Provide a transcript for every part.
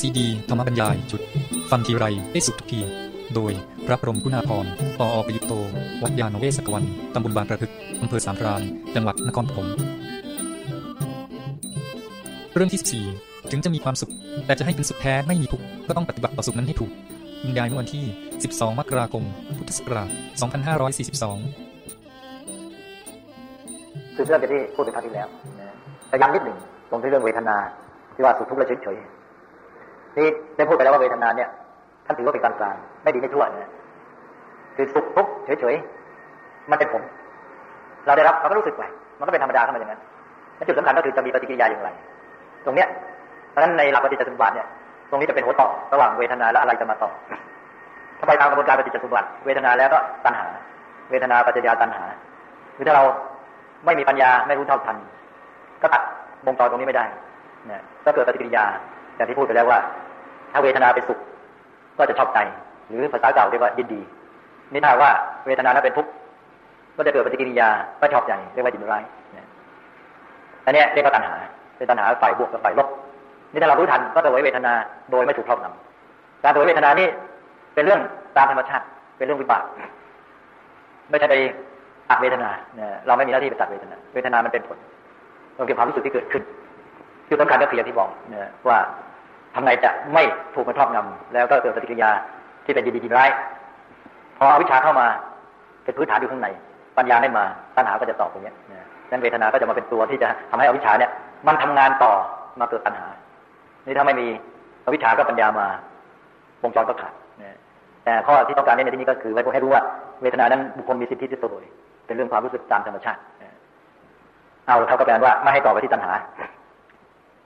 ซีดี ธรรมบรรยาย จุด ฟังทีไรได้สุขทุกที โดยพระพรมคุณาภรปออประยุตโต วัดยาณเวศกวัน ตำบลบางกระทึก อำเภอสามพราน จังหวัดนครปฐมเรื่องที่14ถึงจะมีความสุข แต่จะให้เป็นสุขแท้ไม่มีทุกข์ก็ต้องปฏิบัติต่อสุขนั้นให้ถูกบรรยายเมื่อวันที่ 12 มกราคม พุทธศักราช 2542 คือเรื่องที่พูดไปครั้งที่แล้วแต่ย้ำนิดหนึ่งตรงที่เรื่องเวทนา ที่ว่าสุขทุกข์และเฉยๆ ที่ได้พูดไปแล้วว่าเวทนาเนี่ยท่านถือว่าเป็นกลางๆไม่ดีไม่ชั่วนะคือสุขทุกข์เฉยๆมันเป็นผลเราได้รับเราก็รู้สึกไปมันก็เป็นธรรมดาเข้ามาอย่างนั้นและจุดสำคัญก็คือจะมีปฏิกิริยาอย่างไร ตรงเนี้ยเพราะฉะนั้นในหลักปฏิจจสมบัติเนี่ยตรงนี้จะเป็นหัวต่อระหว่างเวทนาและอะไรจะมาต่อถ้าไปตามกระบวนการปฏิจจสมบัติเวทนาแล้วก็ตัณหา เวทนาปัจจยาตัณหาคือถ้าเราไม่มีปัญญาไม่รู้เท่าทัน ก็ตัดวงจรตรงนี้ไม่ได้นะก็เกิดปฏิกิริยา อย่างที่พูดไปแล้วว่า ถ้าเวทนาเป็นสุข ก็จะชอบใจ หรือภาษาเก่าเรียกว่ายินดีนี่ถ้าว่าเวทนานั้นเป็นทุกข์ก็จะเกิดปฏิกิริยาไม่ชอบใจเรียกว่ายินร้ายอันนี้เรียกว่าตัณหา เป็นตัณหาฝ่ายบวกกับฝ่ายลบนี่ถ้าเรารู้ทันก็จะไว้เวทนาโดยไม่ถูกครอบงำการตัวเวทนานี่เป็นเรื่องตามธรรมชาติ เป็นเรื่องวิบากไม่ใช่ไปตัดเวทนาเนี่ยเราไม่มีหน้าที่ไปตัดเวทนา เวทนามันเป็นผลมันเป็นความรู้สึกที่เกิดขึ้น คือต้องการก็คืออย่างที่บอกเนี่ยว่า ทำไงจะไม่ถูกมันครอบงำแล้วก็เกิดปฏิกิริยาที่เป็นดีดีร้ายพออวิชชาเข้ามาเป็นพื้นฐานอยู่ข้างใน ปัญญาไม่มาตัณหาก็จะตอบตรงนี้นั้นเวทนาก็จะมาเป็นตัวที่จะทำให้อวิชชาเนี่ย มันทำงานต่อมาเกิดปัญหา นี่ถ้าไม่มีอวิชชาก็ปัญญามาวงจรก็ขาดแต่ข้อที่ต้องการเน้นในที่นี้ก็คือไว้เพให้รู้ว่าเวทนานั้นบุคคลมีสิทธิที่ตัวเป็นเรื่องความรู้สึกตามธรรมชาติเอาเท่ากับแปลว่าไม่ให้ต่อไปที่ตัณหา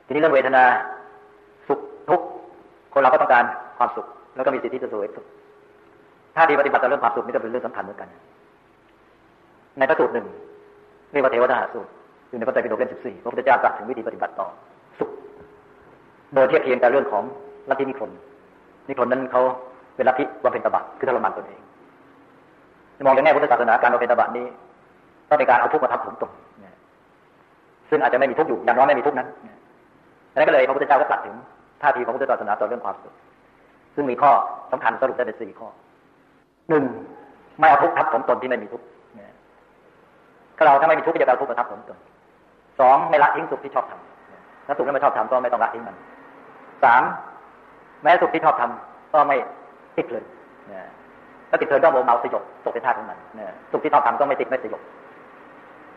ทีนี้เรื่องเวทนา ทุกข์คนเราก็ต้องการความสุข แล้วก็มีสิทธิจะสวยสุขถ้าดีปฏิบัติต่อเรื่องความสุขนี่ก็เป็นเรื่องสำคัญเหมือนกัน ในพระสูตรหนึ่งเรียกว่าเทวดาสูตรอยู่ในพระไตรปิฎกเล่มสิบสี่พระพุทธเจ้าตรัสถึงวิธีปฏิบัติต่อสุขโดยเทียบเทียงกับเรื่องของลัทธินิครนนิครนนั้นเขาเป็นลัทธิบำเพ็ญตบะคือทรมานตนเองมองในแง่พุทธศาสนาการบำเพ็ญตบะนี้ต้องเป็นการเอาทุกข์มาทับถมตรงซึ่งอาจจะไม่มีทุกข์อยู่อย่างน้อยไม่มีทุกข์นั้นดังนั้นก็เลยพระพุทธเจ้าก็ตรัสถึง ท่าทีของพุทธศาสนาต่อเรื่องความสุข ซึ่งมีข้อสำคัญสรุปได้เป็นสี่ข้อหนึ่งไม่เอาทุกข์ทับถมตนที่ไม่มีทุกข์ถ้าเราถ้าไม่มีทุกข์ก็จะเอาทุกข์มาทับถมตนสองไม่ละทิ้งสุขที่ชอบทำถ้าสุขที่ไม่ชอบทำก็ไม่ต้องละทิ้งมันสามแม้สุขที่ชอบทำก็ไม่ติดเลยถ้าติดเพลินก็โมเมาสยบตกเป็นท่าของมันสุขที่ชอบทำก็ไม่ติดไม่สยบ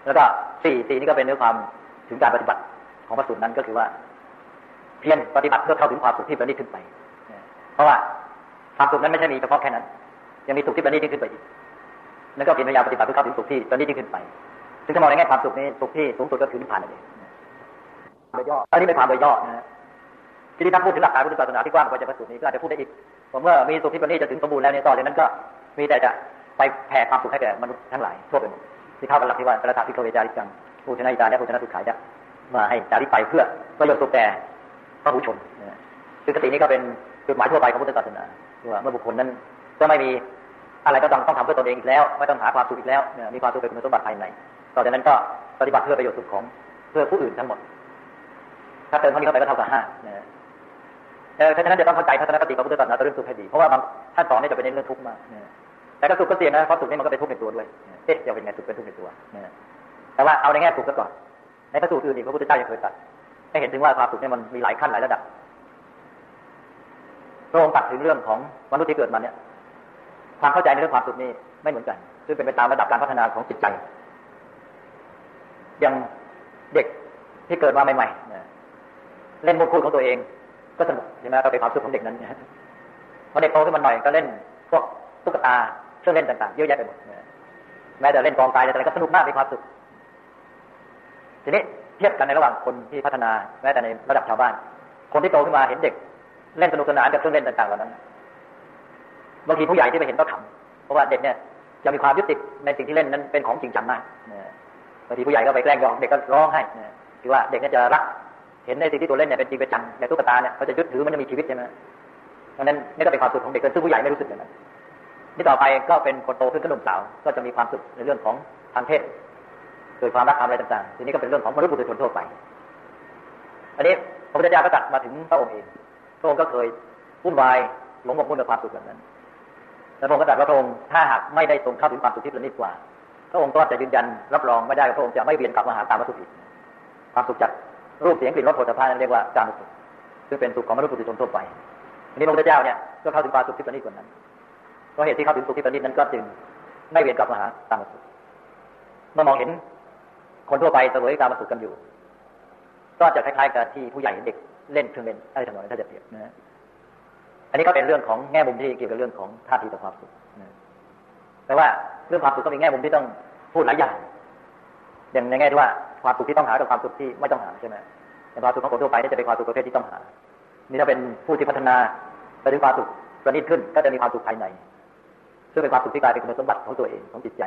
แล้วก็สี่สี่นี่ก็เป็นเนื้อความถึงการปฏิบัติของพระสูตรนั้นก็คือว่า เพียรปฏิบัติเพื่อเข้าถึงความสุขที่ประณีตขึ้นไป เพราะว่าความสุขนั้นไม่ใช่มีเฉพาะแค่นั้น ยังมีสุขที่ประณีตขึ้นไปอีกนั่นก็เป็นพยายามปฏิบัติเพื่อเข้าถึงสุขที่ประณีตขึ้นไปซึ่งถ้ามองในแง่ความสุขนี้สุขที่สูงสุดก็คือนิพพานนั่นเองโดยย่ออันนี้เป็นความโดยย่อนะทีนี้ถ้าพูดถึงหลักการพุทธศาสนาที่กว้างกว่าจะพระสูตรนี้ก็อาจจะพูดได้อีกผมว่ามีสุขที่ประณีตจะถึงสมบูรณ์แล้วเนี่ยต่อจากนั้นก็มีแต่จะไปแผ่ความสุขให้แก่มนุษย์ทั้งหลายทั่วไปหมดที่เข้ากันหลักที่ว่าพระธาตุพิโคเวจาริกังผู้ชนะอิตาและผู้ชนะสุขายะมาให้จาริไปเพื่อประโยชน์สุขแก่ พระผู้ชนคือคตินี้ก็เป็นจุดหมายทั่วไปของพุทธศาสนาว่าเมื่อบุคคลนั้นก็ไม่มีอะไรก็ต้องต้องทำเพื่อตนเองอีกแล้ว ไม่ต้องหาความสุขอีกแล้วมีความสุขเป็นคุณสมบัติภายในต่อจากนั้นก็ปฏิบัติเพื่อประโยชน์สุขของเพื่อผู้อื่นทั้งหมด ถ้าเติมเท่านี้เข้าไปก็เท่ากับห้าเพราะฉะนั้นจะต้องเข้าใจทัศนคติของพุทธศาสนาเรื่องสุขให้ดีเพราะว่าบางท่านสอนนี่จะเป็นเรื่องทุกข์มากแต่ก็สุขก็เสี่ยงนะเพราะสุขนี่มันก็เป็นทุกข์ในตัวด้วยเอ๊ะจะเป็นไงสุขเป็นทุกข์ในตัวแต่ว่าเอาในแง่สุขก็ก่อนในพระสูตรอื่นอีกพระพุทธเจ้ายังเคยตัด ให้เห็นถึงว่าความสุขเนี่ยมันมีหลายขั้นหลายระดับพระองค์ตัดถึงเรื่องของมนุษย์ที่เกิดมาเนี่ยความเข้าใจในเรื่องความสุขนี่ไม่เหมือนกันซึ่งเป็นไปตามระดับการพัฒนาของจิตใจอย่างเด็กที่เกิดมาใหม่ๆเล่นมุกคูดของตัวเอง ก็สนุกใช่ไหมก็เป็นความสุขของเด็กนั้นพอเด็กโตขึ้นมาหน่อยก็เล่นพวกตุ๊กตาเครื่องเล่นต่างๆเยอะแยะไปหมดแม้แต่เล่นกองกายอะไรก็สนุกมากมีความสุขทีนี้ เทียบกันในระหว่างคนที่พัฒนาแม้แต่ในระดับชาวบ้าน คนที่โตขึ้นมาเห็นเด็ก เล่นสนุกสนานกับเครื่องเล่นต่างๆเหล่านั้นบางทีผู้ใหญ่ที่ไปเห็นก็ขำเพราะว่าเด็กเนี่ยจะมีความยึดติดในสิ่งที่เล่นนั้นเป็นของจริงจังมากบางทีผู้ใหญ่ก็ไปแกล้งหยอกเด็กก็ร้องไห้คือว่าเด็กเนี่ยจะรัก เห็นในสิ่งที่ตัวเล่นเนี่ยเป็นจริงเป็นจังแต่ตุ๊กตาเนี่ยเขาจะยึดถือมันจะมีชีวิตใช่ไหมเพราะนั้นนี่ก็เป็นความสุขของเด็กซึ่งผู้ใหญ่ไม่รู้สึกอย่างนั้นนี่ต่อไปก็เป็นคนโตขึ้นก็หนุ่มสาวก็จะมีความสุขในเรื่องของทางเพศ โดความรักความอะไรต่างๆ ทีนี้ก็เป็นเรื่องของมนุษย์บุตรชนทั่วไป อันนี้พระพุทธเจ้าก็ตัดมาถึงพระองค์เอง พระองค์ก็เคยวุ่นวายหลงหมกมุ่นกับความสุขแบบนั้นแต่พระองค์ก็ตรัสว่าพระองค์ถ้าหากไม่ได้ทรงเข้าถึงความสุขที่ประณีตกว่า พระองค์ก็จะยืนยันรับรองไม่ได้ว่าพระองค์จะไม่เวียนกลับมาหาตามวัตถุอีกความสุขจากรูปเสียงกลิ่นรสโผฏฐัพพะนั้นเรียกว่าการสุขซึ่งเป็นสุขของมนุษย์ปุถุชนทั่วไปอันนี้พระพุทธเจ้าเนี่ยก็เข้าถึงความสุขที่ประณีตกว่านั้นเพราะเหตุที่เข้าถึงสุขที่ประณีตนั้นก็จึงไม่เวียนกลับมาหาตามวัตถุเมื่อมองเห็น คนทั่วไปเสวยการมาสุขกันอยู่ ก็จะคล้ายๆกับที่ผู้ใหญ่เด็กเล่นเครื่องเล่นอะไรทั้งหมดถ้าจะเปรียบนะอันนี้ก็เป็นเรื่องของแง่มุมที่เกี่ยวกับเรื่องของท่าทีต่อความสุขนะแต่ว่าเรื่องความสุขก็มีแง่มุมที่ต้องพูดหลายอย่าง อย่างในแง่ที่ว่าความสุขที่ต้องหากับความสุขที่ไม่ต้องหาใช่ไหมแต่ความสุขของคนทั่วไปนี่จะเป็นความสุขประเภทที่ต้องหา นี่ถ้าเป็นผู้ที่พัฒนาไปถึงความสุขประณีตขึ้น ก็จะมีความสุขภายในซึ่งเป็นความสุขที่กลายเป็นคุณสมบัติของตัวเองของจิตใจ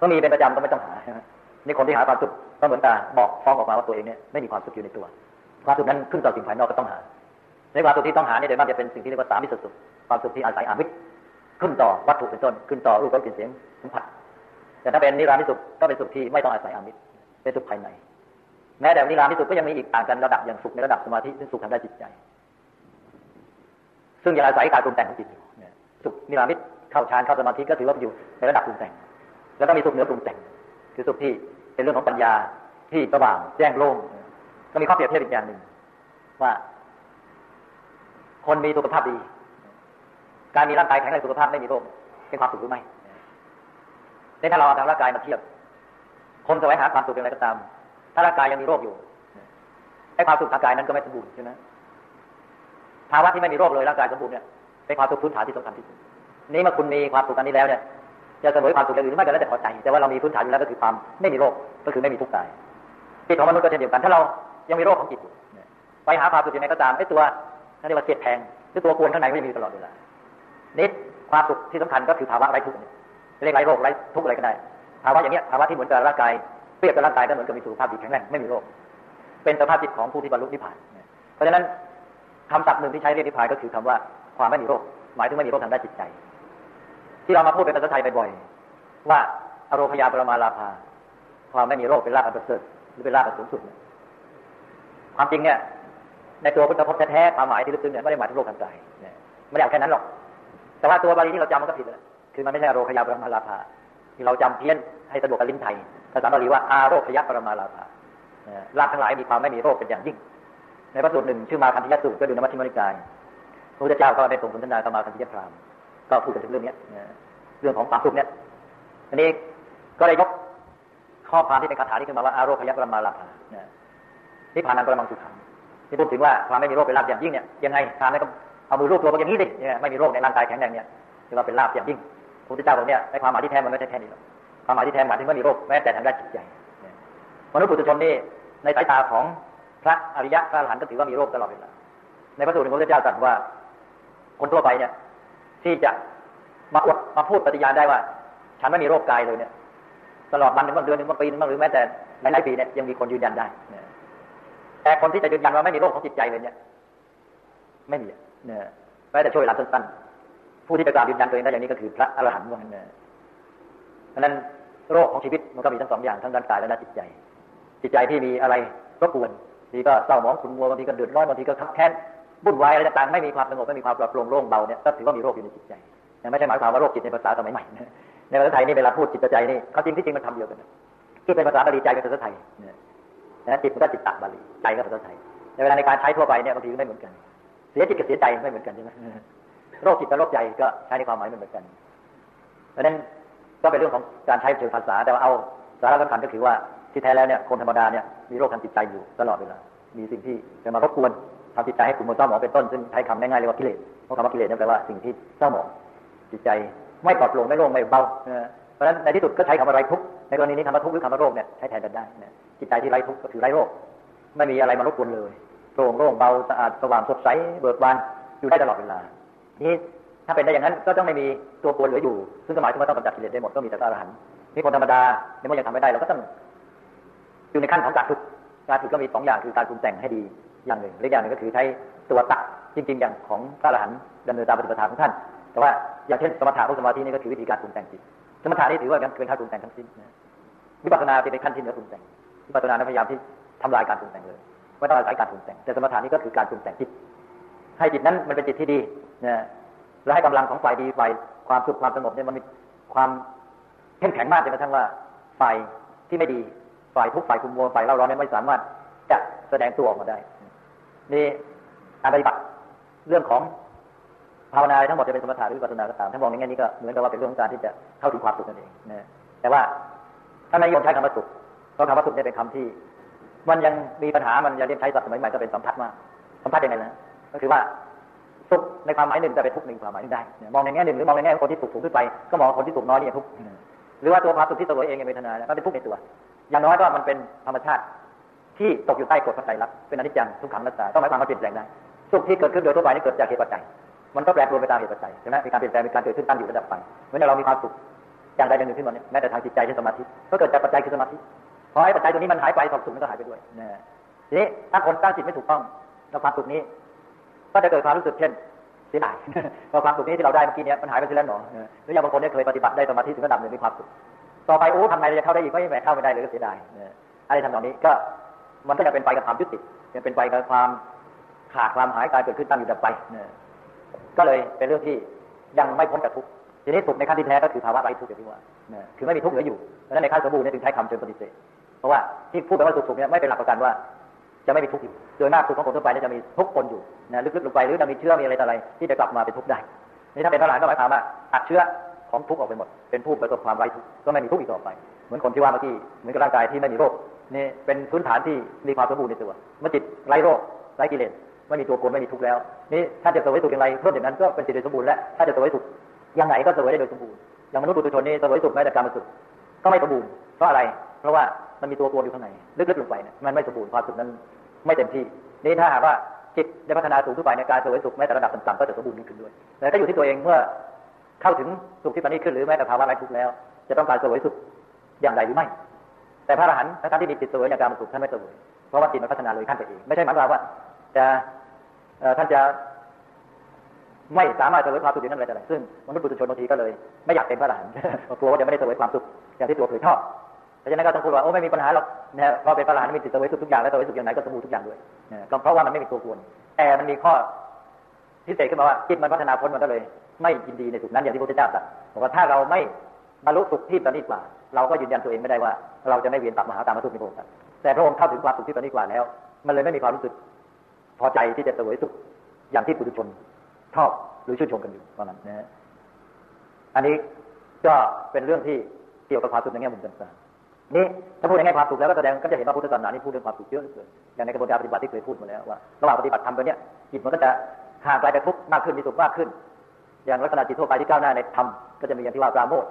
ก็มีเป็นประจำก็ไม่ต้องหาใช่ไหม นี่คนที่หาความสุขก็เหมือนกันบอกฟ้องออกมาว่าตัวเองเนี่ยไม่มีความสุขอยู่ในตัว ความสุขนั้นขึ้นต่อสิ่งภายนอกก็ต้องหา ในความสุขที่ต้องหาเนี่ยโดยมากจะเป็นสิ่งที่เรียกว่าสามิสสุขความสุขที่อาศัยอามิตรขึ้นต่อวัตถุเป็นต้นขึ้นต่อรูปรสกลิ่นเสียงสัมผัสแต่ถ้าเป็นนิรามิสุขก็เป็นสุขที่ไม่ต้องอาศัยอามิตรเป็นสุขภายใน แม้แต่นิรามิสุขก็ยังมีอีกต่างกันระดับอย่างสุขในระดับสมาธิซึ่งสุขทางด้านจิตใจ ซึ่งยังอาศัยการปรุงแต่งของจิตอยู่สุขนิรามิตเข้าฌานเข้าสมาธิก็ถือว่าอยู่ในระดับปรุงแต่ง แล้วก็มีสุขเหนือปรุงแต่ง คือสุขที่เป็นเรื่องของปัญญาที่สว่างแจ้งโล่งก็มีข้อเปรียบเทียบอีกอย่างหนึ่งว่า คนมีสุขภาพดี การมีร่างกายแข็งแรงสุขภาพไม่มีโรคเป็นความสุขหรือไม่ในถ้าเราเอาทางร่างกายมาเทียบ คนแสวงหาความสุขอย่างไรก็ตาม ถ้าร่างกายยังมีโรคอยู่ไอ้ความสุขทางกายนั้นก็ไม่สมบูรณ์ใช่ไหมภาวะที่ไม่มีโรคเลยร่างกายสมบูรณ์เนี่ยเป็นความสุขพื้นฐานที่สำคัญที่สุดนี้เมื่อคุณมีความสุขอันนี้แล้วเนี่ย จะเสมอความสุขอย่างอื่นไม่ก็แล้วแต่พอใจ แต่ว่าเรามีพื้นฐานอยู่แล้วก็คือความไม่มีโรคก็คือไม่มีทุกข์กายจิตของมนุษย์ก็เช่นเดียวกันถ้าเรายังมีโรคของจิตอยู่ไปหาความสุขยังไงก็ตามไอ้ตัวนั่นเรียกว่าเสียดแทงหรือตัวกวนข้างในไม่มีตลอดเวลานิดความสุขที่สำคัญก็คือภาวะไร้ทุกข์เรียกไร้โรคไร้ทุกข์อะไรก็ได้ภาวะอย่างเนี้ยภาวะที่เหมือนกับร่างกายเปรียบกับร่างกายก็เหมือนกับมีสุขภาพดีแข็งแรงไม่มีโรคเป็นสภาพจิตของผู้ที่บรรลุนิพพาน เพราะฉะนั้นคำศัพท์หนึ่งที่ใช้เรียกนิพพานก็คือคำว่าความไม่มีโรค หมายถึงไม่มีโรคทางด้านจิตใจ ที่เรามาพูดเป็นภาษาไทยบ่อยๆว่าอโรคยาปรมาลาภา ความไม่มีโรคเป็นลาภอันประเสริฐหรือเป็นลาภอันสูงสุด ความจริงเนี่ย ในตัวพุทธพจน์แท้ๆความหมายที่ลึกซึ้งเนี่ยไม่ได้หมายถึงโรคทางกายไม่ได้เอาแค่นั้นหรอก แต่ว่าตัวบาลีที่เราจำมันก็ผิดเลยคือมันไม่ใช่อโรคยาปรมาลาภาที่เราจำเพี้ยนให้สะดวกกับลิ้นไทยภาษาบาลีว่าอาโรคยาปรมาลาภาลาภทั้งหลายมีความไม่มีโรคเป็นอย่างยิ่ง ในพระสูตรหนึ่งชื่อมาคันธิยสูตรก็ดูนมัชฌิมนิกายพระพุทธเจ้าก็ได้ทรงสนทนากับมาคันธิยพราม ก็พูดกันถึงเรื่องนี้เรื่องของความสุขเนี่ยอันนี้ก็ได้ยกข้อความที่เป็นคาถาที่ขึ้นมาว่าอาโรคยะปรมาลาภานี่ผ่านันปรมังสุขังที่พูดถึงว่าความไม่มีโรคเป็นลาภอย่างยิ่งเนี่ยยังไงทานไม่ก็เอามือรูปตัวมันอย่างนี้ดิไม่มีโรคในร่างกายแข็งแรงเนี่ยถือว่าเป็นลาภอย่างยิ่งพระพุทธเจ้าบอกเนี่ยในความหมายที่แท้มันไม่ใช่แค่นี้หรอกความหมายที่แท้หมายถึงไม่มีโรคแม้แต่ทางด้านจิตใจมนุษย์ปุถุชนนี่ในสายตาของพระอริยะพระอรหันต์ก็ถือว่ามีโรคตลอดเวลาในพระสูตรของพระพุทธเจ้าตรัสว่าคนทั่วไปเนี่ย ที่จะมาอดมาพูดปฏิญาณได้ว่า ฉันไม่มีโรคกายเลยเนี่ยตลอดวันหนึ่งบางเดือนหนึ่งบางปีหนึ่งบางหรือแม้แต่หลายปีเนี่ยยังมีคนยืนยันได้แต่คนที่จะยืนยันว่าไม่มีโรคของจิตใจเลยเนี่ย ไม่มีเนี่ยแม้แต่ช่วยหลังสั้นๆผู้ที่จะกล่าวยืนยันตัวเองได้อย่างนี้ก็คือพระอรหันต์ว่างั้นเพราะนั้นโรคของชีวิตมันก็มีทั้งสองอย่างทั้งด้านกายและด้านจิตใจ จิตใจที่มีอะไรรบกวนทีก็เศร้าหมองขุ่นมัวบางทีก็เดือดร้อนบางทีก็ขับแค้น บุ่นวายอะไรต่างๆไม่มีความสงบไม่มีความปลอดโปร่งโล่งเบาเนี่ยก็ถือว่ามีโรคอยู่ในจิตใจไม่ใช่หมายความว่าโรคจิตในภาษาสมัยใหม่ในภาษาไทยนี่เวลาพูดจิตใจนี่เขาจริงที่จริงมันทำเดียวกันที่เป็นภาษาบาลีใจเป็นภาษาไทยนะจิตมันก็จิตตบาลีใจก็ภาษาไทยในเวลาในการใช้ทั่วไปเนี่ยบางทีไม่เหมือนกัน เสียจิตกับเสียใจไม่เหมือนกันใช่ไหมโรคจิตกับโรคใจก็ใช้ในความหมายไม่เหมือนกันเพราะนั้นก็เป็นเรื่องของการใช้เชิงภาษาแต่ว่าเอาสาระสำคัญก็คือว่าที่แท้แล้วเนี่ยคนธรรมดาเนี่ยมีโรคทางจิตใจอยู่ตลอดเวลามีสิ่งที่จะมารบกวน ทำจิตใจให้ขุ่นมัวเศร้าหมองเป็นต้นซึ่งใช้คำง่ายๆเรียกว่ากิเลสเพราะคำว่ากิเลสนั่นแปลว่าสิ่งที่เศร้าหมองจิตใจไม่ปลอดโปร่งไม่โล่งไม่เบาเพราะฉะนั้นในที่สุดก็ใช้คำว่าไรทุกในกรณีนี้คำว่าทุกหรือคำว่าโรคเนี่ยใช้แทนกันได้จิตใจที่ไรทุกก็คือไรโรค ไม่มีอะไรมารบกวนเลยโปร่งโล่งเบาสะอาดสว่างสดใสเบิกบานอยู่ได้ตลอดเวลานี่ถ้าเป็นได้อย่างนั้นก็ต้องไม่มีตัวปวนเหลืออยู่ ซึ่งหมายถึงว่าต้องกำจัดกิเลสได้หมดก็มีแต่อรหันต์นี่คนธรรมดาในเมื่อยังทำไม่ได้เราก็ต้องอยู่ในขั้นของการฝึกการฝึกก็มีสองอย่างคือการปรุงแต่งให้ดี อย่างหนึ่งและอย่างหนึ่งก็คือใช้ตัวตักจริง ๆ อย่างของพระอรหันต์ดำเนินตามปฏิปทาของท่าน แต่ว่าอย่างเช่นสมถะพวกสมาธินี่ก็คือวิธีการปรุงแต่งจิตสมถะนี่ถือว่าเป็นขั้นปรุงแต่งทั้งสิ้นวิปัสสนาเป็นขั้นที่เหนือปรุงแต่งวิปัสสนาพยายามที่ทำลายการปรุงแต่งเลยไม่ต้องอาศัยการปรุงแต่งแต่สมถะนี่ก็คือการปรุงแต่งจิตให้จิตนั้นมันเป็นจิตที่ดีนะและให้กำลังของฝ่ายดีฝ่ายความสุขความสงบเนี่ยมันมีความเข้มแข็งมากจนกระทั่งว่าฝ่ายที่ไม่ดีฝ่ายทุกฝ่ายคุมโมฝ่ายเราร้อนเนี่ยไม่สามารถจะแสดงตัวออกมาได้ นี่การปฏิบัติเรื่องของภาวนาทั้งหมดจะเป็นสมถะหรือวิปัสสนาก็ตามถ้ามองในแง่นี้ก็เหมือนกับว่าเป็นเรื่องของการที่จะเข้าถึงความสุขนั่นเองนะแต่ว่าถ้าในยมใช้คำว่าสุขเพราะคำว่าสุขเนี่ยเป็นคำที่ มันยังมีปัญหามันยังเรียกใช้ศัพท์สมัยใหม่ก็เป็นสัมผัสมากสัมผัสยังไงนะก็คือว่าสุขในความหมายหนึ่งแต่เป็นทุกข์ในความหมายหนึ่งได้มองในแง่หนึ่งหรือมองในแง่คนที่สุขสูงขึ้นไปก็มองคนที่สุขน้อยนี่ทุกข์หรือว่าตัวความสุขที่ตัวเองยังเวทนาก็เป็นทุกข์ในตัว อย่างน้อยก็มันเป็นธรรมชาติ ที่ตกอยู่ใต้กฎพระไตรลักเป็นอนิจจังทุกขังนัตตาต้องหมายความว่าเปลี่ยนแปลงได้สุขที่เกิดขึ้นโดยทั่วไปนี่เกิดจากเหตุปัจจัยมันก็แปรปรวนไปตามเหตุปัจจัยใช่ไหมมีการเปลี่ยนแปลงมีการเกิดขึ้นตั้งอยู่ระดับไปเมื่อเรามีความสุขอย่างใดอย่างหนึ่งขึ้นมาเนี่ยแม้แต่ทางจิตใจเช่นสมาธิก็เกิดจากปัจจัยคือสมาธิพอให้ปัจจัยตัวนี้มันหายไปความสุขมันก็หายไปด้วยนะทีนี้ถ้าคนตั้งจิตไม่ถูกต้องแล้วความสุขนี้ ก็จะเกิดความรู้สึกเช่นเสียดายพอความสุขนี้ที่เราได้เมื่อกี้เนี้ยมันหายไปเสียแล้วหนอหรืออย่างบางคนเนี่ยเคยปฏิบัติได้สมาธิถึงระดับหนึ่งมีความสุขต่อไปโอ้ทำไงจะเข้าได้อีกไม่แหมเข้าไม่ได้เลยก็เสียดายอะไรทำนองนี้ก็ มันก็จะเป็นไปกับความยุติจะเป็นไปกับความขาดความหายการเกิดขึ้นตั้งอยู่ดับไปก็เลยเป็นเรื่องที่ยังไม่พ้นจากทุกข์ทีนี้สุขในขั้นที่แท้ก็คือภาวะไร้ทุกข์อย่างที่ว่าคือไม่มีทุกข์เหลืออยู่ดังนั้นในขั้นสมบูรณ์เนี่ยถึงใช้คำเชิงปฏิเสธเพราะว่าที่พูดไปว่าสุขสุขเนี่ยไม่เป็นหลักประกันว่าจะไม่มีทุกข์อยู่โดยมากสุขของคนทั่วไปเนี่ยจะมีทุกข์ปนอยู่นะลึกๆลงไปหรือจะมีเชื้อมีอะไรต่ออะไร ที่จะกลับมาเป็นทุกข์ได้นี่ถ้าเป็นพระหลานก็หมายความว่าอัดเชื้อของทุกข์ออกไปหมด เป็นผู้ประสบความไร้ทุกข์ก็ไม่มีทุกข์อีกต่อไป เหมือนคนที่ว่าเมื่อกี้เหมือนกับร่างกายที่ไม่มีโรค นี่เป็นพื้นฐานที่มีความสมบูรณ์ในตัวเมื่อจิตไร้โรคไร้กิเลสไม่มีตัวกลไม่มีทุกข์แล้วนี่ถ้าจะเสวยสุขอย่างไรเพิ่มอย่างนั้นก็เป็นจิตโดยสมบูรณ์และถ้าจะเสวยสุขอย่างไหนก็สวยได้โดยสมบูรณ์อย่างมนุษย์ปุถุชนนี่สวยสุขแม้แต่การมาสุขก็ไม่สมบูรณ์เพราะอะไร เพราะว่ามันมีตัวกลอยู่ข้างในลึกๆลงไปเนี่ยมันไม่สมบูรณ์ความสุขนั้นไม่เต็มที่นี่ถ้าหากว่าจิตได้พัฒนาสูงขึ้นไปในการสวยสุขแม้แต่ระดับต่ำๆก็จะสมบูรณ์ขึ้นด้วยแต่ก็อยู่ที่ตัวเองเมื่อเข้าถึงสุขที่ปานนี้ขึ้นหรือแม้แต่ภาวะไร้ทุกข์แล้ว จะต้องการสวยสุขอย่างไรหรือไม่ แต่พระอรหันต์ท่านที่มีจิตเสวยอย่างการมาสุขท่านไม่เสวยเพราะว่าจิตมันพัฒนาเลยขั้นไปเองไม่ใช่หมายความว่าจะท่านจะไม่สามารถเสวยความสุขอย่างนั้นอะไรแต่ไหนซึ่งมนุษย์ปุถุชนบางทีก็เลยไม่อยากเป็นพระอรหันต์กลัวว่าจะไม่ได้เสวยความสุขอย่างที่ตัวเคยชอบเพราะฉะนั้นก็ต้องพูดว่าโอ้ไม่มีปัญหาหรอกนะพอเป็นพระอรหันต์มีจิตสวยสุขทุกอย่างและเสวยสุขอย่างไหนก็สมบูรณ์ทุกอย่างด้วยก็เพราะว่ามันไม่มีตัวกวนแต่มันมีข้อพิเศษขึ้นมาว่าจิตมันพัฒนาพ้นมันก็เลย ไม่ยินดีในสุขนั้นอย่างที่พระพุทธเจ้าตรัสบอกว่าถ้าเราไม่บรรลุสุขที่ประณีตกว่า เราก็ยืนยันตัวเองไม่ได้ว่า เราจะไม่เวียนตับมหาตามมาทุกข์ในพระองค์แต่พระองค์เข้าถึงความสุขที่ประณีตกว่าแล้ว มันเลยไม่มีความรู้สึก พอใจที่จะเสวยสุขอย่างที่ปุถุชนชอบหรือชื่นชมกันอยู่ตอนนั้นนะอันนี้ก็เป็นเรื่องที่เกี่ยวกับความสุขในแง่มุมต่างๆนี่ถ้าพูดในแง่ความสุขแล้วก็แสดงก็จะเห็นว่าพุทธศาสนานี่พูดเรื่องความสุขเยอะเลยอย่างในกระบวนการปฏิบัติที่เคยพูดมาแล้วว่าระหว่างปฏิบัติธรรมตัวเนี้ยจิตมันก็จะห่างไกลจากทุกข์มากขึ้นมีสุขมากขึ้น อย่างลักษณะจิตทั่วไปที่ก้าวหน้าในธรรมก็จะมีอย่างที่ว่าปราโมท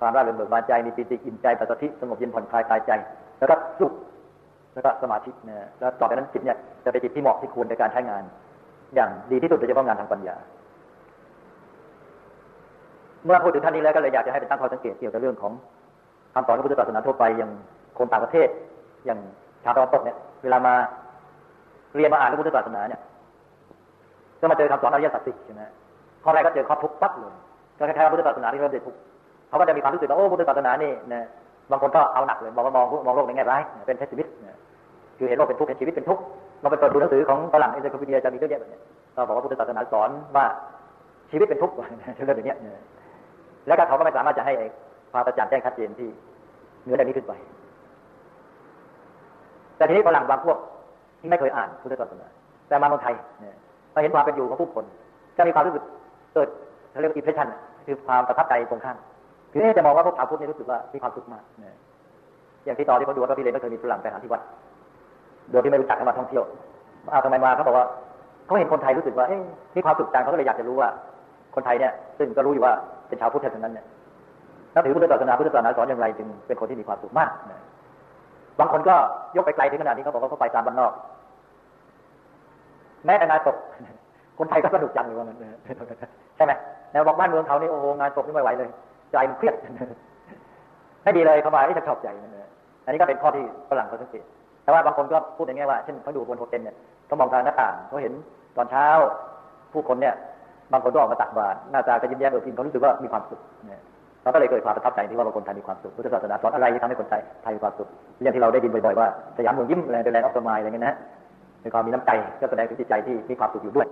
ความร่าเริงเบิกบานใจมีปิติอิ่มใจปัสสติสงบเย็นผ่อนคลายกายใจ แล้วก็สุขแล้วก็สมาธินะแล้วต่อไปนั้นจิตเนี่ยจะเป็นจิตที่เหมาะที่ควรในการใช้งาน อย่างดีที่สุดโดยเฉพาะงานทางปัญญา เมื่อพูดถึงท่านนี้แล้วก็เลยอยากจะให้เป็นตั้งข้อสังเกตเกี่ยวกับเรื่องของคำสอนของพุทธศาสนาทั่วไปอย่างคนต่างประเทศ อย่างชาวตะวันตกเนี่ยเวลามาเรียนมาอ่านพุทธศาสนาเนี่ยก็มาเจอคำสอนอริยสัจสี่ใช่ไหมข้อแรกก็เจอข้อทุกข์ปั๊บเลยก็คล้ายๆพุทธศาสนาที่เริ่มเจอทุกข์ เขาก็จะมีความรู้สึกว่าโอ้พุทธศาสนานี่นะบางคนก็เอาหนักเลยมองว่ามองมองโลกในแง่ร้ายเป็น pessimist คือเห็นโลกเป็นทุกข์เห็นชีวิตเป็นทุกข์เราไปเปิดดูหนังสือของฝรั่ง encyclopedia จะมีเยอะแยะแบบนี้ก็บอกว่าพุทธศาสนาสอนว่าชีวิตเป็นทุกข์เรื่องอย่างนี้แล้วก็เขาก็ไม่สามารถจะให้ความประจักษ์แจ้งชัดเจนที่เหนือจากนี้ขึ้นไป แต่ทีนี้ฝรั่งบางพวกที่ไม่เคยอ่านพุทธศาสนาแต่มาเมืองไทยเนี่ยเราเห็นความเป็นอยู่ของผู้คนจะมีความรู้สึกเกิดเขาเรียกว่าอิมเพรสชันคือความประทับใจตรงข้าม คือจะมองว่าพวกชาวพุทธนี่รู้สึกว่ามีความสุขมากอย่างที่ตอนที่เขาดูว่าพี่เลนก็เคยมีฝรั่งไปหาที่วัดโดยที่ไม่รู้จักมาท่องเที่ยวเอาทำไมมาเขาบอกว่าเขาเห็นคนไทยรู้สึกว่ามีความสุขจังเขาก็เลยอยากจะรู้ว่า คนไทยเนี่ย ซึ่งก็รู้อยู่ว่าเป็นชาวพุทธทั้งนั้นเนี่ยนับถือพุทธศาสนาพุทธศาสนาสอนอย่างไรจึงเป็นคนที่มีความสุขมากบางคนก็ยกไปไกลถึงขนาดนี้เขาบอกว่าเขาไปตามบ้านนอก แม้แต่งานศพคนไทยก็สนุกจังเลยว่ามันใช่ไหมแล้วบอกบ้านเมืองเขานี่โอ้โหงานศพนี่ไม่ไหวเลย ใจมันเครียดไม่ดีเลยเขามาที่จะชอบใจอันนี้ก็เป็นข้อที่ฝรั่งเขาสังเกตแต่ว่าบางคนก็พูดอย่างงี้ว่าเช่นเขาดูบน hotel เนี่ยเขามองทางหน้าต่างเขาเห็นตอนเช้า ผู้คนเนี่ย บางคนก็ออกมาตักบาตรหน้าตาก็ยิ้มแย้มเบิกบานเขารู้สึกว่ามีความสุขเนี่ยเขาก็เลยเกิดความประทับใจที่ว่าบางคนไทยมีความสุขพุทธศาสนาสอนอะไรที่ทำให้คนไทยไทยมีความสุขอย่างที่เราได้ยินบ่อยๆว่าสยามเมืองยิ้ม Land เป็น Land of the Smile อะไรเงี้ยนะในความมีน้ำใจก็แสดงถึงจิตใจที่มีความสุขอยู่ด้วย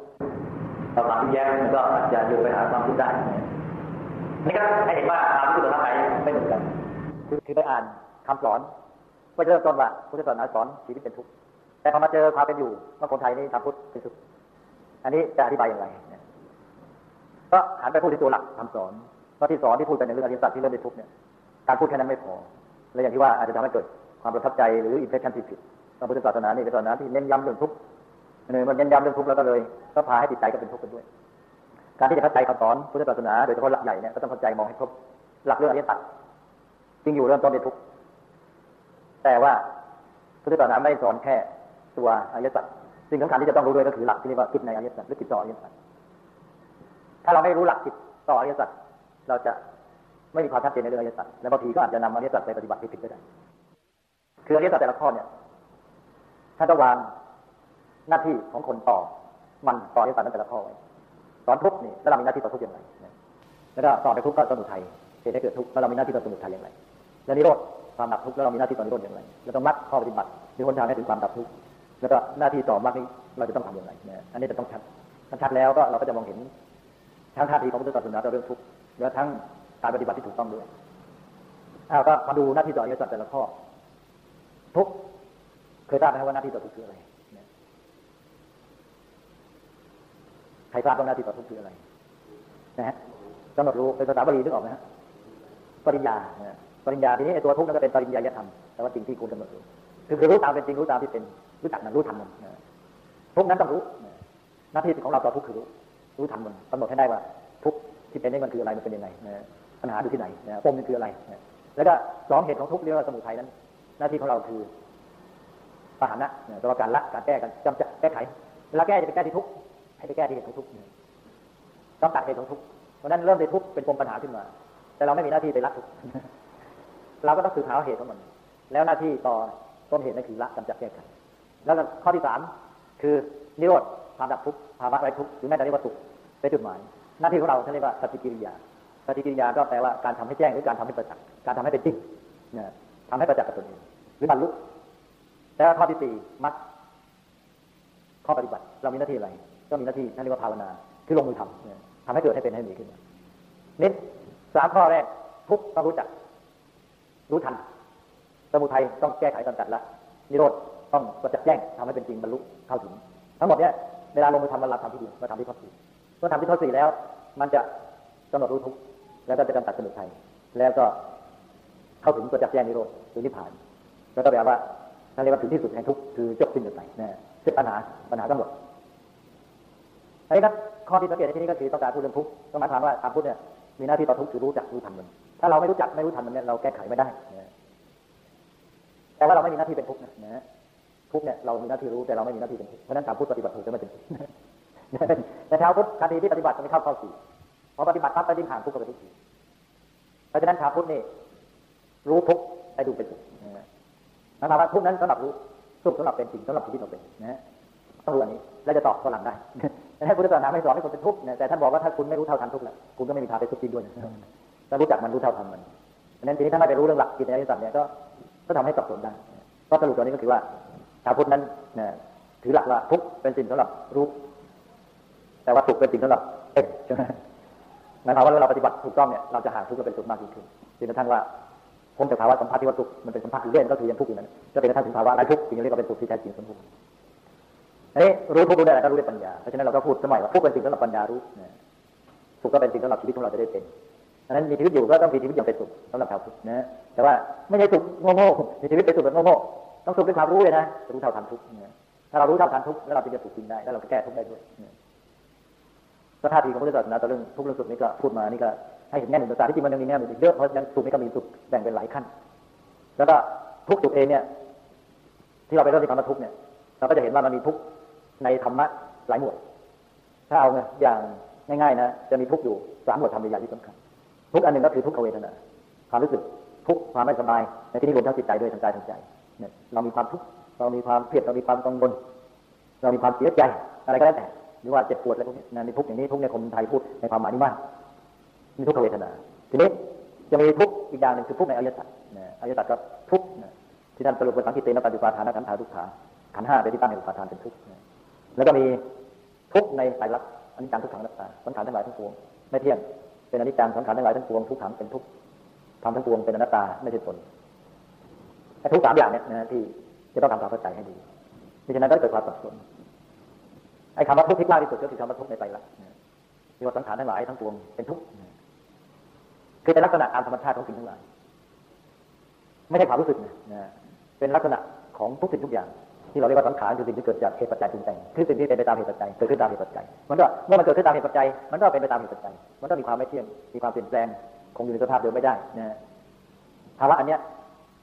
ความยิ้มแย้มก็อาจจะโยงไปหาความทุกข์ได้ นี่ก็ให้เห็นว่าความทุกข์กับทางไหนไม่เหมือนกันคือคือไปอ่านคำสอนก็จะเริ่มต้นว่าพุทธศาสนาสอนชีวิตเป็นทุกข์แต่พอมาเจอความเป็นอยู่ว่าคนไทยนี่ทำพุทธเป็นสุกข์อันนี้จะอธิบายอย่างไรก็หันไปพูดที่ตัวหลักคำสอนเพราะที่สอนที่พูดกันในเรื่องอริยสัจที่เริ่มเป็นทุกข์เนี่ยการพูดแค่นั้นไม่พอ และอย่างที่ว่าอาจจะทำให้เกิดความประทับใจหรืออิมเพรสชั่นที่ผิดพระพุทธศาสนานี่เป็นศาสนาที่เน้นย้ำเรื่องทุกข์เน้นมันเน้นย้ำเรื่องทุกข์แล้วก็เลย ก็พาให้จิตใจก็เป็นทุกข์กันด้วย การที่จะเข้าใจคำสอนพุทธศาสนาโดยเฉพาะหลักใหญ่เนี่ยก็ต้องเข้าใจมองให้ครบหลักเรื่องอริยสัจจริงอยู่เริ่มต้นในทุกแต่ว่าพุทธศาสนาไม่สอนแค่ตัวอริยสัจสิ่งสำคัญที่จะต้องรู้ด้วยก็คือหลักที่เรียกว่ากิจในอริยสัจหรือกิจต่ออริยสัจถ้าเราไม่รู้หลักกิจต่ออริยสัจเราจะไม่มีความชัดเจนในเรื่องอริยสัจและบางทีก็อาจจะนำอริยสัจไปปฏิบัติผิดก็ได้คืออริยสัจแต่ละข้อเนี่ยถ้าจะวางหน้าที่ของคนต่อมันต่ออริยสัจนั้นแต่ละข้อไว้ สอนทุกนี่แล้วเรามีหน้าที่ต่อทุกอย่างไรแล้วก็สอนไปทุกก็สมุทัยเหตุให้เกิดทุกแล้วเรามีหน้าที่ต่อสมุทัยอย่างไร แล้วนิโรธความดับทุกแล้วเรามีหน้าที่ต่อนิโรธอย่างไร แล้วต้องมัดข้อปฏิบัติหรือคนทางให้ถึงความดับทุกแล้วก็หน้าที่ต่อมรรคนี้เราจะต้องทำอย่างไรนะอันนี้จะต้องชัดชัดแล้วก็เราก็จะมองเห็นทั้งท่าทีของพุทธศาสนาต่อเรื่องทุกข์และทั้งการปฏิบัติที่ถูกต้องด้วยอ้าวก็มาดูหน้าที่ต่ออริยสัจแต่ละข้อทุกเคยทราบไหมว่าหน้าที่ต่อทุกคืออะไรใครทราบว่าหน้าที่ต่อทุกคืออะไร นะฮะกำหนดรู้เป็นภาษาบาลีนึกออกไหมฮะปริญญาปริญญาทีนี้ไอ้ตัวทุกข์นั่นก็เป็นปริญญาธรรมแต่ว่าสิ่งที่คุณกำหนดรู้คือรู้ตามเป็นจริงรู้ตามที่เป็นรู้จักมันรู้ทันมันทุกนั้นต้องรู้หน้าที่ของเราต่อทุกคือรู้รู้ทันมันกำหนดให้ได้ว่า ทุกที่เป็นนี่มันคืออะไรมันเป็นยังไงปัญหาอยู่ที่ไหนปมมันคืออะไรแล้วก็สองเหตุของทุกเรียกว่าสมุทัยนั้น หน้าที่ของเราคือปหานะตัวการละการแก้กันจำจะแก้ไขเวลาแก้จะไปแก้ที่ทุก ให้ไปแก้ที่เหตุของทุกข์ต้องตัดเหตุของทุกเพราะนั้นเริ่มในทุกข์เป็นปมปัญหาขึ้นมา แต่เราไม่มีหน้าที่ไปละทุกข์เราก็ต้องสืบหาเหตุของมัน แล้วหน้าที่ต่อต้นเหตุนั่นคือละกำจัดแก้ไขแล้วข้อที่สามคือนิโรธความดับทุกข์ภาวะไร้ทุกข์หรือแม้แต่เรียกว่าสุขเป็นจุดหมาย หน้าที่ของเราท่านเรียกว่าสติกิริยาสติกิริยาก็แปลว่าการทำให้แจ้งหรือการทำให้ประจักษ์การทำให้เป็นจริงเนี่ยทำให้ประจักษ์กับตนเองหรือบรรลุแล้วข้อที่สี่มัดข้อปฏิบัติ เรามีหน้าที่อะไร ก็มีหน้าที่นั่นเรียกว่าภาวนา คือลงมือทำทำให้เกิดให้เป็นให้มีขึ้นนิดสามข้อแรกทุกต้องรู้จัก รู้ทัน สมุทัยต้องแก้ไขกำจัดละนิโรธต้องประจักษ์แจ้งทำให้เป็นจริงบรรลุเข้าถึง ทั้งหมดเนี้ยเวลาลงมือทำมันเราทำที่ดีมาทำที่ข้อสี่เมื่อทำที่ข้อสี่แล้ว มันจะกำหนดรู้ทุกแล้วก็จะกำจัดสมุทัยแล้วก็เข้าถึงประจักษ์แจ้งนิโรธหรือนิพพาน แล้วก็แปลว่าท่นเรียกว่าถึงที่สุดแห่งทุกคือจบสิ้นไปนะเสร็จปัญหาปัญหาทั้งหมด อันนี้ครับข้อที่สังเกตในที่นี้ก็คือต้องการพูดเรื่องทุกข์ต้องมาถามว่าตามพุทธเนี่ยมีหน้าที่ต่อทุกข์คือรู้จักรู้ทันมัน ถ้าเราไม่รู้จักไม่รู้ทันมันเนี่ยเราแก้ไขไม่ได้แต่ว่าเราไม่มีหน้าที่เป็นทุกข์นะทุกข์เนี่ยเรามีหน้าที่รู้แต่เราไม่มีหน้าที่เป็นทุกข์เพราะนั้นตามพุทธปฏิบัติถูกจะไม่เป็นทุกข์แต่ชาวพุทธทันทีที่ปฏิบัติจะไม่เข้าข้อสี่พอปฏิบัติปั๊บไปดิ้นห่างทุกข์ก็เป็นทุกข์เพราะฉะนั้นชาวพุทธนี่รู้ทุกข์ได้ดูเป็นสุขนั่นหมายว่าทุกข์นั้นสำหรับรู้สุขสำหรับเป็นจริงสำหรับชีวิตเราเป็นนะต้องรู้อันนี้แล้วจะตอบฝรั่งได้ ให้พุทธศาสนาไม่สอนให้คนเป็นทุกข์แต่ท่านบอกว่าถ้าคุณไม่รู้เท่าทันทุกข์แล้วคุณก็ไม่มีทางไปทุกข์จริงด้วยถ้ารู้จักมันรู้เท่าทันมันดังนั้นทีนี้ถ้าไม่ไปรู้เรื่องหลักกิจในอริยสัจเนี่ยก็ก็ทำให้สับสนได้ก็สรุปตัวนี้ก็คือว่าชาวพุทธนั้นถือหลักว่าทุกข์เป็นสิ่งสำหรับรู้แต่ว่าสุขเป็นสิ่งสำหรับเป็นใช่ไหมนั่นหมายว่าเราปฏิบัติถูกต้องเนี่ยเราจะห่างทุกข์และเป็นสุขมากยิ่งขึ้นจนกระทั่งว่าพ้นจากภาวะสัมผัสที่ว่าทุกข์มันเป็นสัมผัสอยู่เล่นก็คือยังทุกข์อยู่นั้นจะเป็นกระทั่งถึงภาวะไร้ทุกข์จึงเรียกว่าเป็นสุขที่แท้จริงสมบูรณ์ อันนี้รู้ทุกรู้ได้ก็รู้ได้ปัญญา เพราะฉะนั้นเราก็พูดสมัยว่าทุกเป็นสิ่งสำหรับปัญญารู้สุขก็เป็นสิ่งสำหรับชีวิตของเราจะได้เป็นดังนั้นมีชีวิตอยู่ก็ต้องมีชีวิตอย่างเป็นสุขสำหรับชาวพุทธนะ แต่ว่าไม่ใช่สุขโง่ๆมีชีวิตเป็นสุขแบบโง่ๆต้องสุขด้วยความรู้เลยนะรู้เท่าทันทุกถ้าเรารู้เท่าทันทุกแล้วเราจะสุขจริงได้แล้วเราก็แก้ทุกได้ด้วยก็ท่าทีของพุทธศาสนาต่อเรื่องทุกเรื่องสุขนี้ก็พูดมานี่ก็ให้เห็นแง่หนึ่งภาษาที่จริงมันยังมีแง่หนึ่งเยอะเพราะฉะนั้นสุขนี้ก็มีสุขแบ่งเป็นหลายขั้น แล้วก็ทุกสุขเองเนี่ย ที่เราไปเริ่มที่คำว่าทุกเนี่ยเราก็จะเห็นว่ามันมีทุก ในธรรมะหลายหมวด ถ้าเอาเนี่ยอย่างง่ายๆนะจะมีทุกอยู่สามหมวดธรรมใหญ่ที่สำคัญ ทุกอันหนึ่งก็คือทุกขเวทนาความรู้สึกทุกความไม่สบายในที่นี้รวมทั้งจิตใจด้วยทั้งกายทั้งใจเนี่ยเรามีความทุกข์เรามีความเครียดเรามีความกังวลเรามีความเสียใจอะไรก็แล้วแต่หรือว่าเจ็บปวดอะไรพวกนี้นะมีทุกอย่างนี้ทุกในคนไทยพูดในความหมายนี้มามีทุกขเวทนา ทีนี้จะมีทุกอีกอย่างหนึ่งคือทุกในอริยสัจอริยสัจก็ทุกที่ท่านสรุปเป็นสังคิเตนะปฏิปาทานะขันธาทุกขาขันห้าเป็นที่ตั้งในอุปาทานเป็นทุกข์ แล้วก็มีทุกในไตรลักษณ์อนิจจังทุกขังนัตตาสังขารทั้งหลายทั้งปวงไม่เที่ยงเป็นอนิจจังสังขารทั้งหลายทั้งปวงทุกขังเป็นทุกทำทั้งปวงเป็นอนัตตาไม่ใช่ตนไอ้ทุกสามอย่างเนี่ยนะที่จะต้องทำความเข้าใจให้ดีมิฉะนั้นก็เกิดความสับสนไอ้คำว่าทุกข์ที่กล้าที่สุดก็คือคำว่าทุกข์ในไตรลักษณ์ที่ว่าสังขารทั้งหลายทั้งปวงเป็นทุกข์คือเป็นลักษณะตามธรรมชาติของสิ่งทั้งหลาย ไม่ใช่ความรู้สึกนะเป็นลักษณะของทุกสิ่งทุกอย่าง ที่เราเรียกว่าสังขารคือสิ่งที่เกิดจากเหตุปัจจัยปรุงแต่งคือสิ่งที่เป็นไปตามเหตุปัจจัยเกิดขึ้นตามเหตุปัจจัย มันก็เมื่อมันเกิดขึ้นตามเหตุปัจจัย มันก็เป็นไปตามเหตุปัจจัย มันก็มีความไม่เที่ยงมีความเปลี่ยนแปลงคงอยู่ในสภาพเดิมไม่ได้นะภาวะอันเนี้ย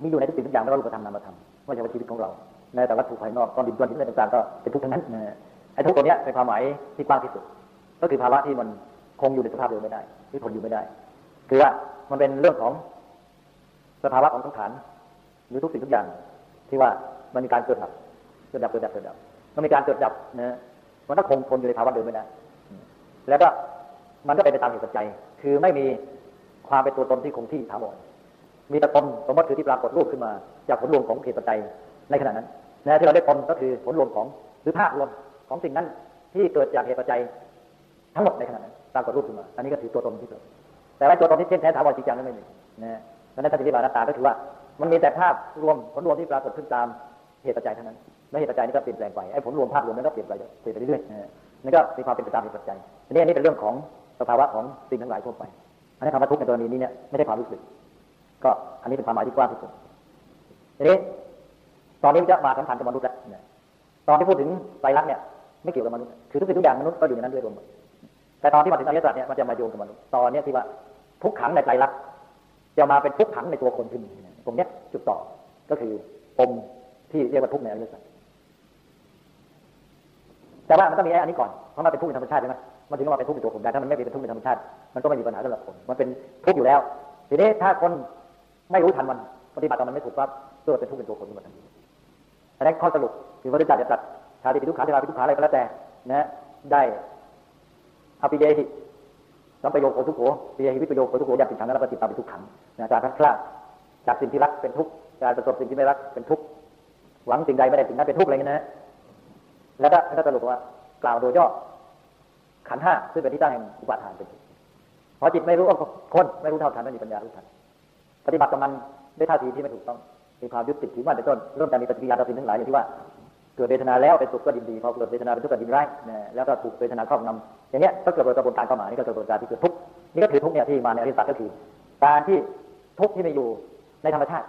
มีอยู่ในทุกสิ่งทุกอย่างไม่ว่ารูปธรรมนามธรรมไม่ใช่ว่าชีวิตของเราในแต่วัตถุภายนอกก้อนดินก้อนหินอะไรต่างๆก็เป็นทุกข์ทั้งนั้นนะไอ้ทุกข์ตัวเนี้ยเป็นความหมายที่กว้างที่สุด ก็คือภาวะที่มันคงอยู่ในสภาพเดิมไม่ได้หรือทนอยู่ไม่ได้ คือว่ามันเป็นเรื่องของสภาวะของสังขารหรือทุกสิ่งทุกอย่างที่ว่ามันมีการเกิดดับ เกิดดับเกิดดับเกิดดับมันมีการเกิดดับนะมันก็คงทนอยู่ในภาวะเดิมไม่ได้แล้วก็มันก็เป็นไปตามเหตุปัจจัย คือไม่มีความเป็นตัวตนที่คงที่ถาวรมีแต่ตนสมมติคือที่ปรากฏรูปขึ้นมา จากผลรวมของเหตุปัจจัยในขณะนั้นนะที่เราได้ตนก็คือผลรวมของหรือภาพรวมของสิ่งนั้นที่เกิดจากเหตุปัจจัยทั้งหมดในขณะนั้นปรากฏรูปขึ้นมา อันนี้ก็ถือตัวตนที่เกิดแต่ว่าตัวตนที่เช่นแท้ถาวรจริงจังนั้นไม่มีนะเพราะนั้นถ้าจะเรียกว่าหน้าตาก็คือว่า มันมีแต่ภาพรวมผลรวมที่ปรากฏขึ้นตามเหตุปัจจัยเท่านั้น และเหตุปัจจัยนี้ก็เปลี่ยนแปลงไปไอ้ผลรวมภาพรวมนั้นก็เปลี่ยนไปเปลี่ยนไปเรื่อยๆนั่นก็มีความเป็นไปตามเหตุปัจจัยอันนี้อันนี้เป็นเรื่องของสภาวะของสิ่งทั้งหลายทั่วไปอันนี้คำว่าทุกข์ในกรณีนี้เนี่ยไม่ได้ความรู้สึก ก็อันนี้เป็นความหมายที่กว้างที่สุดทีนี้ตอนนี้จะมาสำคัญกับมนุษย์แล้วตอนที่พูดถึงไตรลักษณ์เนี่ยไม่เกี่ยวกับมนุษย์คือทุกสิ่งทุกอย่างมนุษย์ก็อยู่ในนั้นด้วยรวมหมดแต่ตอนที่มาถึงอริยสัจเนี่ยมันจะมาโยงกับมนุษย์ตอนนี้ที่ว่าทุกขังในไตรลักษณ์จะมาเป็นทุกขังในตัวคนขึ้นตรงนี้จุดต่อก็คือปมที่เรียกว่าทุกในอริยสัจ แต่ว่ามันต้องมีอันนี้ก่อนเพราะมันเป็นทุกข์ในธรรมชาติใช่ไหมมันถึงมาเป็นทุกข์ในตัวคนได้ถ้ามันไม่เป็นทุกข์ในธรรมชาติ มันก็ไม่มีปัญหาสำหรับคนมันเป็นทุกข์อยู่แล้ว ทีนี้ถ้าคนไม่รู้ทันมันปฏิบัติต่อมันไม่ถูกปั๊บก็เป็นทุกข์เป็นตัวคนขึ้นมาทันทีอันนี้ข้อสรุปคือว่าได้จัดจะตัดชาติปิทุกขาเที่ราปิทุกขาอะไรก็แล้วแต่นะได้อภิเดหิสัมปโยโคทุกโขปิเดหิวิปโยโคทุกโขยัติขังแล้วปฏิปาปิทุกขังนะการพัดพลาดจากสิ่งที่รักเป็นทุกข์การประสบสิ่งที่ไม่รักเป็นทุกข์หวังสิ่งใดไม่ได้สิ่งนั้นเป็นทุกข์อะไรเงี้ยนะ แล้วก็ถ้าสรุปว่ากล่าวโดยย่อขันห้าซึ่งเป็นที่ตั้งแห่งอุปาทานเป็นพอจิตไม่รู้ว่าคนไม่รู้เท่าทันไม่มีปัญญารู้ทันปฏิบัติกับมันด้วยท่าทีที่ไม่ถูกต้องมีความยึดติดถือมั่นเป็นต้นเริ่มจะมีปฏิกิริยาต่อสิ่งทั้งหลายอย่างที่ว่าเกิดเวทนาแล้วเป็นสุขก็ดินดีพอเกิดเวทนาเป็นทุกข์ก็ดินร้ายแล้วก็ถูกเวทนาครอบงำอย่างเงี้ยก็เกิดกระบวนการเข้ามานี่ก็เกิดกระบวนการที่เกิดทุกข์นี่ก็ถือทุกข์เนี่ยที่มาในอริยสัจก็คือการที่ทุกข์ที่มีอยู่ในธรรมชาติ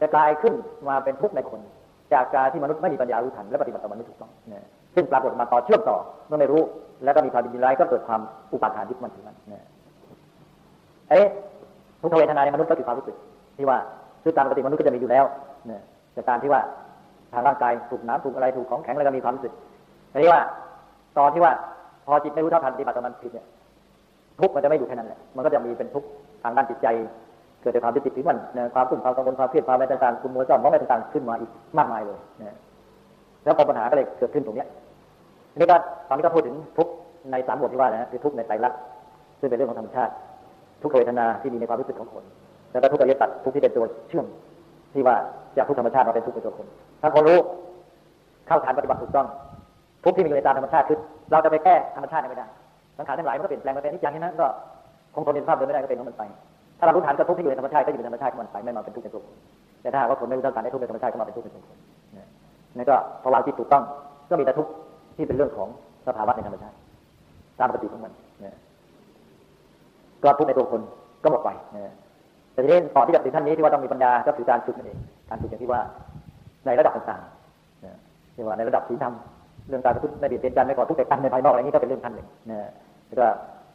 จะกลายขึ้นมาเป็นทุกข์ในคน จากการที่มนุษย์ไม่มีปัญญารู้ทันและปฏิบัติต่อมันไม่ถูกต้องเนี่ยซึ่งปรากฏมาต่อเชื่อมต่อเมื่อไม่รู้ แล้วก็มีความดินร้ายก็เกิดความอุปาทานยึดมันถึงมันเนี่ยเอ๊ะทุกขเวทนาในมนุษย์ก็คือความรู้สึกที่ว่าคือตามปกติมนุษย์ก็จะมีอยู่แล้วเนี่ยจากการที่ว่าทางร่างกายถูกน้ำถูกอะไรถูกของแข็งแล้วก็มีความรู้สึกอันนี้ว่าตอนที่ว่าพอจิตไม่รู้เท่าทันปฏิบัติต่อมันผิดเนี่ยทุกข์มันจะไม่อยู่แค่นั้นแหละมันก็จะมีเป็นทุกข์ทางด้านจิตใจ เกิดจากความยึดติดถือมันความกุ้มความกังวลความเครียดความอะไรต่างๆคุณมัวจ้องมองอะไรต่างๆขึ้นมาอีกมากมายเลยนะแล้วปัญหาก็เลยเกิดขึ้นตรงนี้นี่ก็ตอนนี้ก็พูดถึงทุกในสามบทที่ว่านะคือทุกในไตรลักษณ์ซึ่งเป็นเรื่องของธรรมชาติ ทุกเวทนาที่มีในความรู้สึกของคน แล้วก็ทุกอริยสัจทุกที่เป็นตัวเชื่อมที่ว่าจากทุกธรรมชาติมาเป็นทุกข์ในตัวคน ถ้าคนรู้เข้าฐานปฏิบัติถูกต้อง ทุกที่มีอยู่ในตามธรรมชาติคือเราจะไปแก้ธรรมชาติไม่ได้สังขารทั้งหลายมันก็เปลี่ยนแปลงไปเป็นนิจจังนั้นก็คงทนในสภาพเดิมไม่ได้ก็เป็นของมันไป ถ้าเรารู้ฐานกับทุกข์ที่อยู่ในธรรมชาติก็อยู่ในธรรมชาติของมันไปไม่มาเป็นทุกข์ในตัวคนแต่ถ้าว่าคนไม่รู้ทันในทุกข์ในธรรมชาติก็มาเป็นทุกข์ในตัวคนนั่นก็พอวางจิตถูกต้องก็มีแต่ทุกข์ที่เป็นเรื่องของสภาวะในธรรมชาติ ตามปกติของมันก็ทุกข์ในตัวคนก็หมดไปแต่ทีนี้ต่อที่จะถึงท่านนี้ที่ว่าต้องมีปัญญาก็คือการฝึกนั่นเองการฝึกอย่างที่ว่าในระดับต่างๆที่ว่าในระดับศีลธรรมเรื่องการประพฤติไม่เบียดเบียนกันไม่ก่อทุกข์แต่กันในภายนอกอะไรนี้ก็เป็นเรื่องท่านหนึ่งนะแล้วก็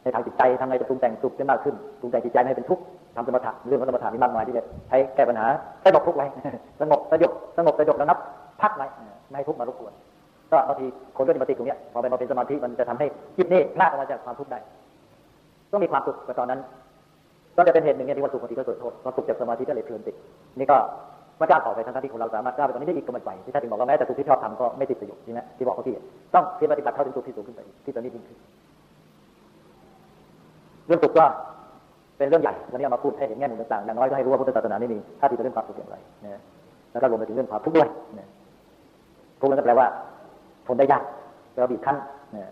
ในทางจิตใจทางจะปรุงแต่งสุขได้มากขึ้นปรุงแต่งจิตใจให้เป็นทุกข์ ทำสมถะเรื่องของสมถะมีมากมายที่จะใช้แก้ปัญหาให้บอกทุกข์ไว้สงบสยบสงบสยบระงับพักไว้ไม่ให้ทุกข์มารบกวนก็บางทีคนก็จะมาติดตรงนี้พอไปมาเป็นสมาธิมันจะทำให้จิตนี่พลาดออกมาจากความทุกข์ได้ต้องมีความสุขแต่ตอนนั้น ก็จะเป็นเหตุหนึ่งที่ว่าสุขบางทีก็เกิดโทษพอสุขจากสมาธิก็เลยเพลินติดนี่ก็ไม่กล้าต่อไปทั้งที่คนเราสามารถกล้าไปตรงนี้ได้อีกก็ไม่ไปที่ท่านถึงบอกว่าแม้แต่สุขที่ชอบทำก็ไม่ติดประโยชน์ใช่ไหมที่บอกเขาที่ต้องเพียรปฏิบัติเข้าถึงสุขที่สูงขึ้นไปที่ตอนนี้ยิ่งขึ้นเรื่องสุขก็ เป็นเรื่องใหญ่วันนี้เอามาพูดให้เห็นแง่มุมต่างๆอย่างน้อยก็ให้รู้ว่าพุทธศาสนานี่มีท่าทีต่อเรื่องความสุขอย่างไรนะแล้วก็รวมไปถึงเรื่องความทุกข์ด้วยนะทุกข์นั้นก็แปลว่าทนได้ยากแปลว่าบีบคั้นนะ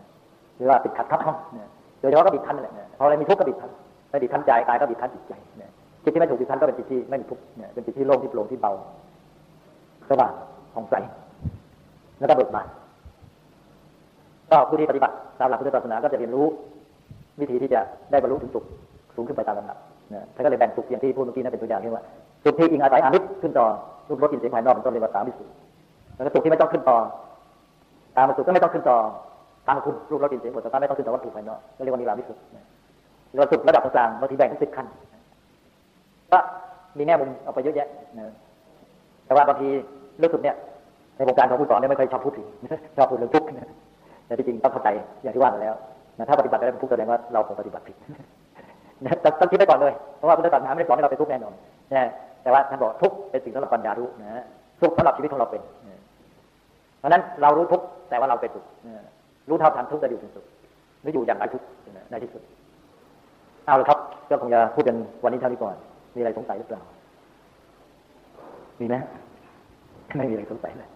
หรือว่าติดขัดทับข้องนะโดยเฉพาะก็บีบคั้นนั่นแหละพออะไรมีทุกข์ก็บีบคั้นไม่บีบคั้นใจกายก็บีบคั้นจิตใจนะจิตที่ไม่ถูกบีบคั้นก็เป็นจิตที่ไม่มีทุกข์เนี่ยเป็นจิตที่โล่งที่โปร่งที่เบาสว่างผ่องใสแล้วก็เบิกบานก็ผู้ที่ปฏิบัติตามหลักพุทธศาสนาก็จะเรียนรู้ วิธีที่จะได้บรรลุถึงสุข สูงขึ้นไปตามลำดับนะท่านก็เลยแบ่งสุขอย่างที่พูดเมื่อกี้นั้นเป็นตัวอย่างที่ว่าสุขที่อิงอาศัยอามิตรขึ้นต่อรูปรสกลิ่นเสียงภายนอกเป็นต้นเรียกว่าสามิสุขแล้วก็สุขที่ไม่ต้องขึ้นต่อตามสุขก็ไม่ต้องขึ้นต่อตามคุณรูปรสกลิ่นเสียงผลต่างๆไม่ต้องขึ้นต่อวัตถุภายนอกก็เรียกว่านิรามิสุขเรียกว่าสุขระดับกลางบางทีแบ่งเป็นสิบขั้นก็มีแง่มุมเอาไปเยอะแยะนะแต่ว่าบางทีเรื่องสุขเนี่ยในวงการของผู้สอนเนี่ยไม่ค่อยชอบพูดถึงชอบพูดเรื่องทุกข์แต่ที่จริงต้องเข้าใจอย่างที่ว่ามาแล้วนะถ้าปฏิบัติได้เป็นทุกข์แสดงว่าเราคงปฏิบัติผิด นะต้องคิดไว้ก่อนเลย เพราะว่าพุทธศาสนาไม่ได้สอนให้เราเป็นทุกข์แน่นอนนะแต่ว่าท่านบอกทุกข์เป็นสิ่งสำหรับปัญญารู้นะทุกข์สำหรับชีวิตของเราเป็นเพราะฉะนั้นเรารู้ทุกข์แต่ว่าเราเป็นทุกข์รู้เท่าทันทุกข์แต่อยู่ถึงสุดไม่อยู่อย่างไรทุกข์ในที่สุดเอาละครับก็คงจะพูดกันวันนี้เท่านี้ก่อน มีอะไรสงสัยหรือเปล่า มีไหมไม่มีอะไรสงสัยเลย